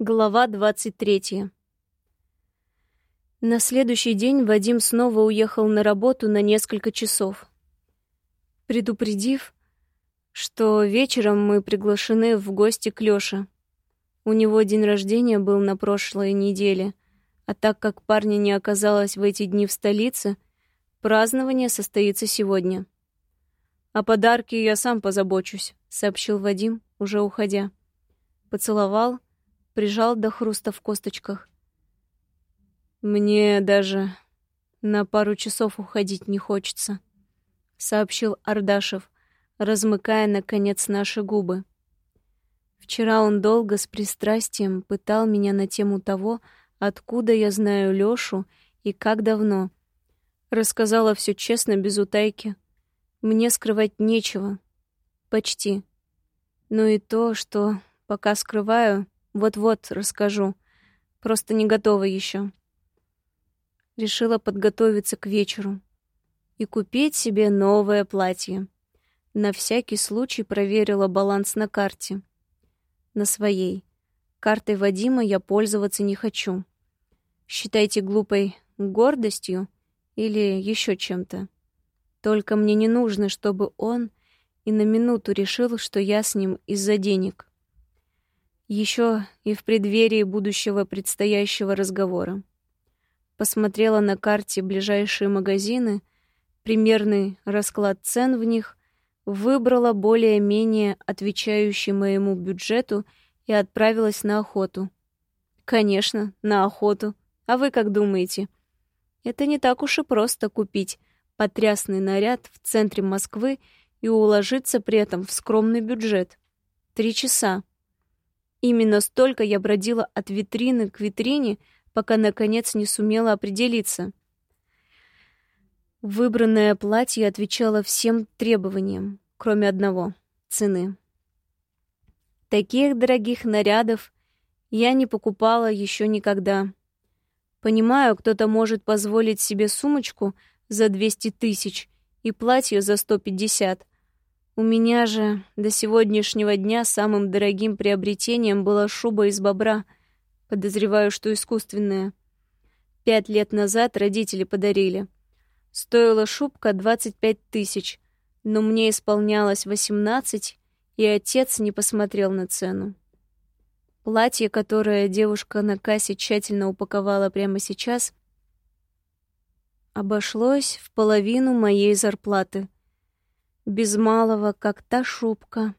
Глава 23. На следующий день Вадим снова уехал на работу на несколько часов. Предупредив, что вечером мы приглашены в гости к Лёше. У него день рождения был на прошлой неделе, а так как парня не оказалось в эти дни в столице, празднование состоится сегодня. «О подарке я сам позабочусь», — сообщил Вадим, уже уходя. Поцеловал — прижал до хруста в косточках. «Мне даже на пару часов уходить не хочется», — сообщил Ардашев, размыкая, наконец, наши губы. Вчера он долго с пристрастием пытал меня на тему того, откуда я знаю Лёшу и как давно. Рассказала все честно, без утайки. Мне скрывать нечего. Почти. Но и то, что пока скрываю, вот-вот расскажу. Просто не готова еще. Решила подготовиться к вечеру и купить себе новое платье. На всякий случай проверила баланс на карте. На своей. Картой Вадима я пользоваться не хочу. Считайте глупой гордостью или еще чем-то. Только мне не нужно, чтобы он и на минуту решил, что я с ним из-за денег еще и в преддверии будущего предстоящего разговора. Посмотрела на карте ближайшие магазины, примерный расклад цен в них, выбрала более-менее отвечающий моему бюджету и отправилась на охоту. Конечно, на охоту. А вы как думаете? Это не так уж и просто купить потрясный наряд в центре Москвы и уложиться при этом в скромный бюджет. Три часа. Именно столько я бродила от витрины к витрине, пока, наконец, не сумела определиться. Выбранное платье отвечало всем требованиям, кроме одного — цены. Таких дорогих нарядов я не покупала еще никогда. Понимаю, кто-то может позволить себе сумочку за 200 тысяч и платье за 150, у меня же до сегодняшнего дня самым дорогим приобретением была шуба из бобра. Подозреваю, что искусственная. Пять лет назад родители подарили. Стоила шубка 25 тысяч, но мне исполнялось 18, и отец не посмотрел на цену. Платье, которое девушка на кассе тщательно упаковала прямо сейчас, обошлось в половину моей зарплаты — без малого, как та шубка.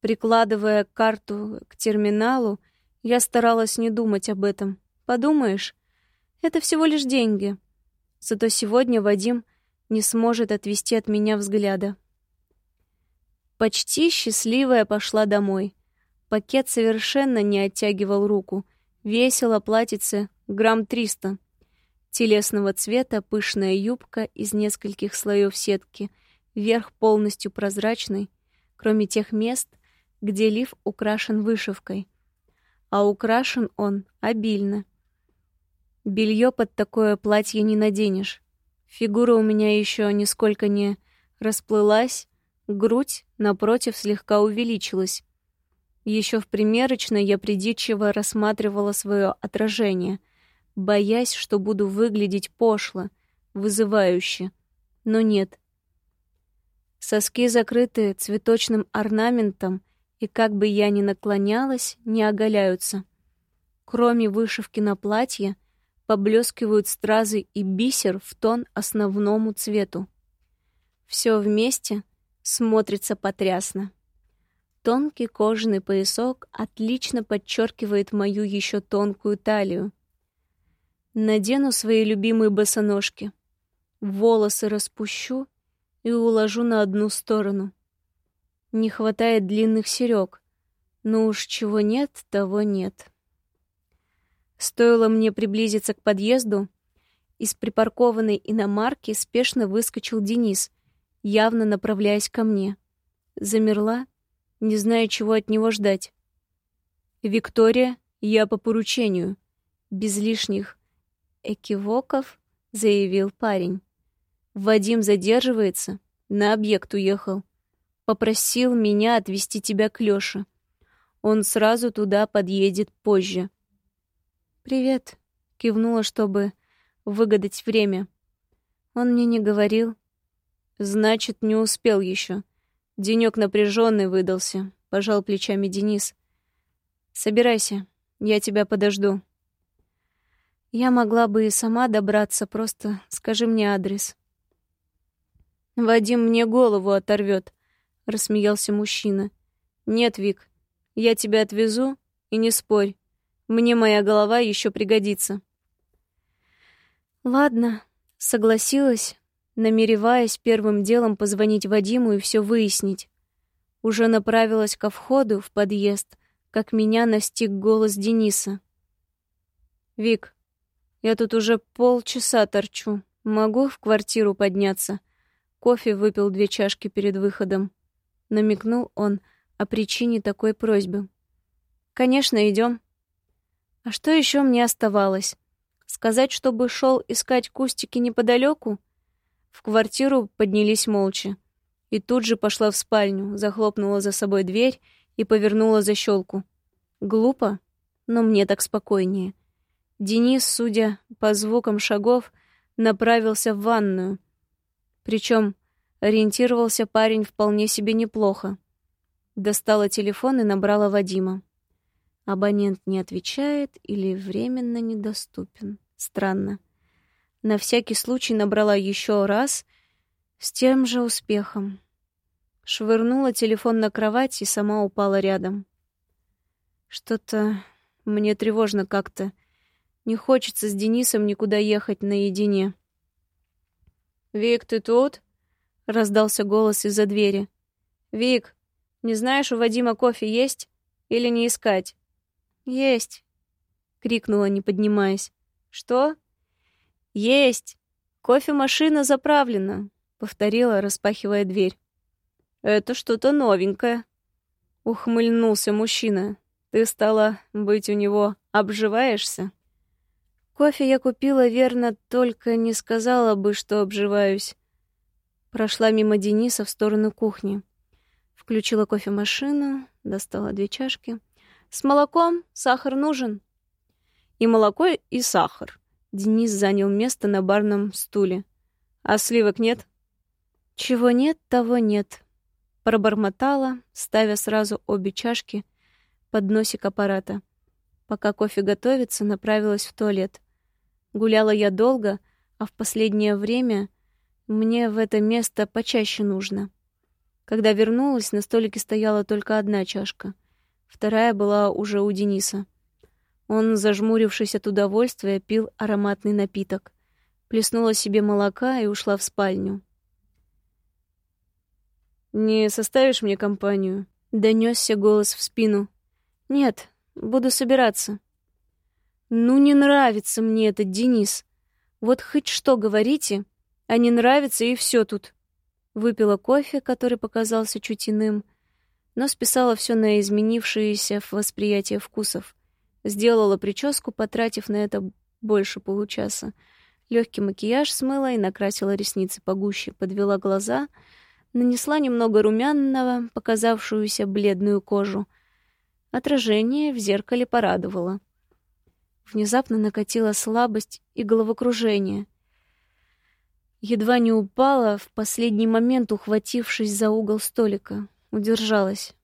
Прикладывая карту к терминалу, я старалась не думать об этом. Подумаешь, это всего лишь деньги. Зато сегодня Вадим не сможет отвести от меня взгляда. Почти счастливая пошла домой. Пакет совершенно не оттягивал руку. Весело платится грамм триста. Телесного цвета пышная юбка из нескольких слоев сетки — Верх полностью прозрачный, кроме тех мест, где лиф украшен вышивкой. А украшен он обильно. Белье под такое платье не наденешь. Фигура у меня еще нисколько не расплылась, грудь, напротив, слегка увеличилась. Еще в примерочной я придирчиво рассматривала свое отражение, боясь, что буду выглядеть пошло, вызывающе. Но нет, Соски закрыты цветочным орнаментом, и как бы я ни наклонялась, не оголяются. Кроме вышивки на платье, поблескивают стразы и бисер в тон основному цвету. Все вместе смотрится потрясно. Тонкий кожаный поясок отлично подчеркивает мою еще тонкую талию. Надену свои любимые босоножки. Волосы распущу и уложу на одну сторону. Не хватает длинных серёг, но уж чего нет, того нет. Стоило мне приблизиться к подъезду, из припаркованной иномарки спешно выскочил Денис, явно направляясь ко мне. Замерла, не зная, чего от него ждать. «Виктория, я по поручению», — без лишних экивоков заявил парень. Вадим задерживается, на объект уехал. Попросил меня отвезти тебя к Лёше. он сразу туда подъедет позже. «Привет», — кивнула, чтобы выгадать время. Он мне не говорил. Значит, не успел еще. Денек напряженный выдался, пожал плечами Денис. Собирайся, я тебя подожду. Я могла бы и сама добраться, просто скажи мне адрес. Вадим мне голову оторвет, рассмеялся мужчина. Нет, Вик, я тебя отвезу, и не спорь. Мне моя голова еще пригодится. Ладно, согласилась, намереваясь первым делом позвонить Вадиму и все выяснить. Уже направилась ко входу в подъезд, как меня настиг голос Дениса. «Вик, я тут уже полчаса торчу. Могу в квартиру подняться?» Кофе выпил две чашки перед выходом. Намекнул он о причине такой просьбы. «Конечно, идем. А что еще мне оставалось? Сказать, чтобы шел искать кустики неподалеку? В квартиру поднялись молча. И тут же пошла в спальню, захлопнула за собой дверь и повернула защелку. Глупо, но мне так спокойнее. Денис, судя по звукам шагов, направился в ванную. Причем ориентировался парень вполне себе неплохо. Достала телефон и набрала Вадима. Абонент не отвечает или временно недоступен. Странно. На всякий случай набрала еще раз с тем же успехом. Швырнула телефон на кровать и сама упала рядом. Что-то мне тревожно как-то. Не хочется с Денисом никуда ехать наедине. «Вик, ты тут?» — раздался голос из-за двери. «Вик, не знаешь, у Вадима кофе есть? Или не искать?» «Есть!» — крикнула, не поднимаясь. «Что?» «Есть! Кофемашина заправлена!» — повторила, распахивая дверь. «Это что-то новенькое!» — ухмыльнулся мужчина. «Ты стала быть у него обживаешься?» «Кофе я купила, верно, только не сказала бы, что обживаюсь». Прошла мимо Дениса в сторону кухни. Включила кофемашину, достала две чашки. «С молоком сахар нужен?» «И молоко, и сахар». Денис занял место на барном стуле. «А сливок нет?» «Чего нет, того нет», — пробормотала, ставя сразу обе чашки под носик аппарата. Пока кофе готовится, направилась в туалет. Гуляла я долго, а в последнее время мне в это место почаще нужно. Когда вернулась, на столике стояла только одна чашка. Вторая была уже у Дениса. Он, зажмурившись от удовольствия, пил ароматный напиток. Плеснула себе молока и ушла в спальню. «Не составишь мне компанию?» — донесся голос в спину. «Нет, буду собираться». «Ну, не нравится мне этот Денис. Вот хоть что говорите, а не нравится и все тут». Выпила кофе, который показался чуть иным, но списала все на изменившееся восприятие вкусов. Сделала прическу, потратив на это больше получаса. Легкий макияж смыла и накрасила ресницы погуще, подвела глаза, нанесла немного румяного, показавшуюся бледную кожу. Отражение в зеркале порадовало. Внезапно накатила слабость и головокружение — Едва не упала, в последний момент ухватившись за угол столика. Удержалась.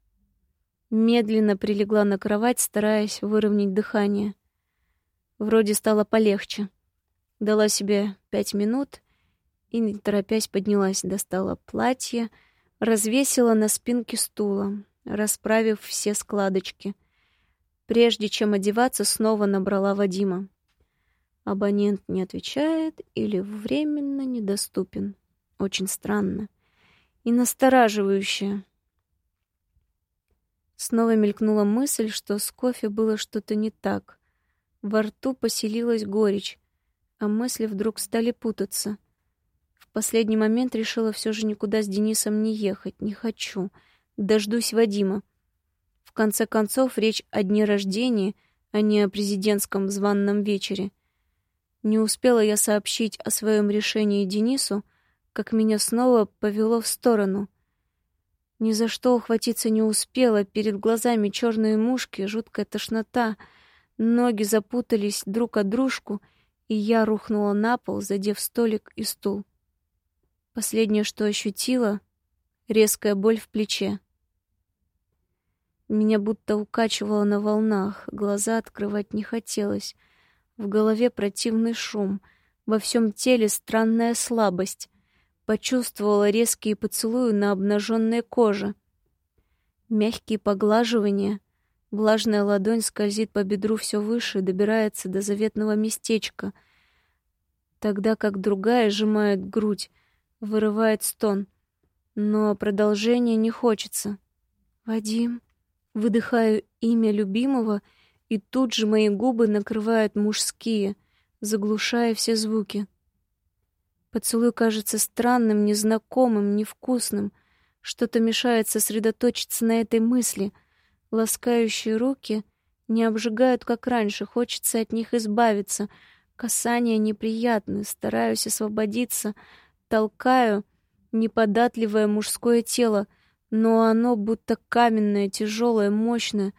Медленно прилегла на кровать, стараясь выровнять дыхание. Вроде стало полегче. Дала себе пять минут и, не торопясь, поднялась, достала платье, развесила на спинке стула, расправив все складочки. Прежде чем одеваться, снова набрала Вадима. Абонент не отвечает или временно недоступен. Очень странно. И настораживающе. Снова мелькнула мысль, что с кофе было что-то не так. Во рту поселилась горечь, а мысли вдруг стали путаться. В последний момент решила все же никуда с Денисом не ехать. Не хочу. Дождусь Вадима. В конце концов, речь о дне рождения, а не о президентском званном вечере — не успела я сообщить о своем решении Денису, как меня снова повело в сторону. Ни за что ухватиться не успела, перед глазами черные мушки, жуткая тошнота, ноги запутались друг от дружку, и я рухнула на пол, задев столик и стул. Последнее, что ощутила — резкая боль в плече. Меня будто укачивало на волнах, глаза открывать не хотелось. В голове противный шум, во всем теле странная слабость. Почувствовала резкие поцелуи на обнаженной коже. Мягкие поглаживания. Влажная ладонь скользит по бедру все выше, добирается до заветного местечка. Тогда как другая сжимает грудь, вырывает стон. Но продолжения не хочется. «Вадим...» Выдыхаю имя любимого, и тут же мои губы накрывают мужские, заглушая все звуки. Поцелуй кажется странным, незнакомым, невкусным. Что-то мешает сосредоточиться на этой мысли. Ласкающие руки не обжигают, как раньше, хочется от них избавиться. Касания неприятны, стараюсь освободиться, толкаю неподатливое мужское тело — но оно будто каменное, тяжелое, мощное.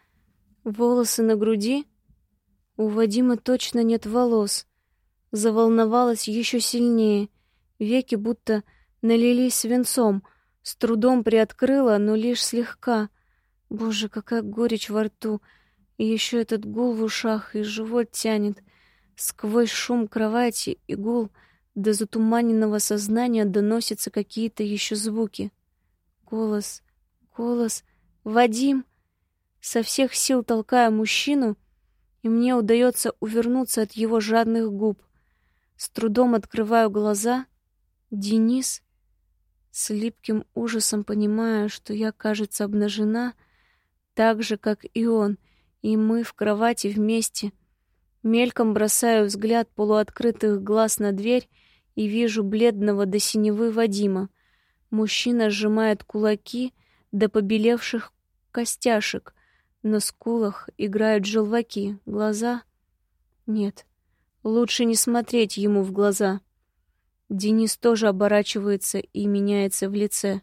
Волосы на груди? У Вадима точно нет волос. Заволновалась еще сильнее. Веки будто налились свинцом. С трудом приоткрыла, но лишь слегка. Боже, какая горечь во рту. И еще этот гул в ушах, и живот тянет. Сквозь шум кровати и гул до затуманенного сознания доносятся какие-то еще звуки. Голос, голос, Вадим. Со всех сил толкая мужчину, и мне удается увернуться от его жадных губ. С трудом открываю глаза. Денис. С липким ужасом понимаю, что я, кажется, обнажена, так же, как и он, и мы в кровати вместе. Мельком бросаю взгляд полуоткрытых глаз на дверь и вижу бледного до синевы Вадима. Мужчина сжимает кулаки до побелевших костяшек. На скулах играют желваки, глаза... Нет, лучше не смотреть ему в глаза. Денис тоже оборачивается и меняется в лице.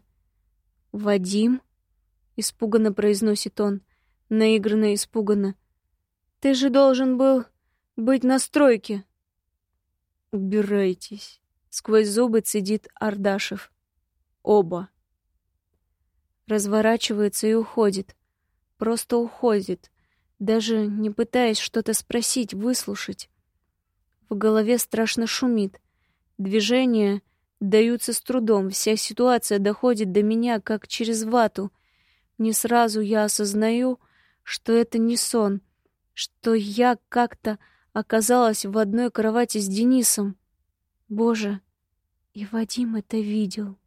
«Вадим?» — испуганно произносит он, наигранно испуганно. «Ты же должен был быть на стройке!» «Убирайтесь!» — сквозь зубы цедит Ардашев. Оба. Разворачивается и уходит. Просто уходит, даже не пытаясь что-то спросить, выслушать. В голове страшно шумит. Движения даются с трудом, вся ситуация доходит до меня как через вату. Не сразу я осознаю, что это не сон, что я как-то оказалась в одной кровати с Денисом. Боже, и Вадим это видел.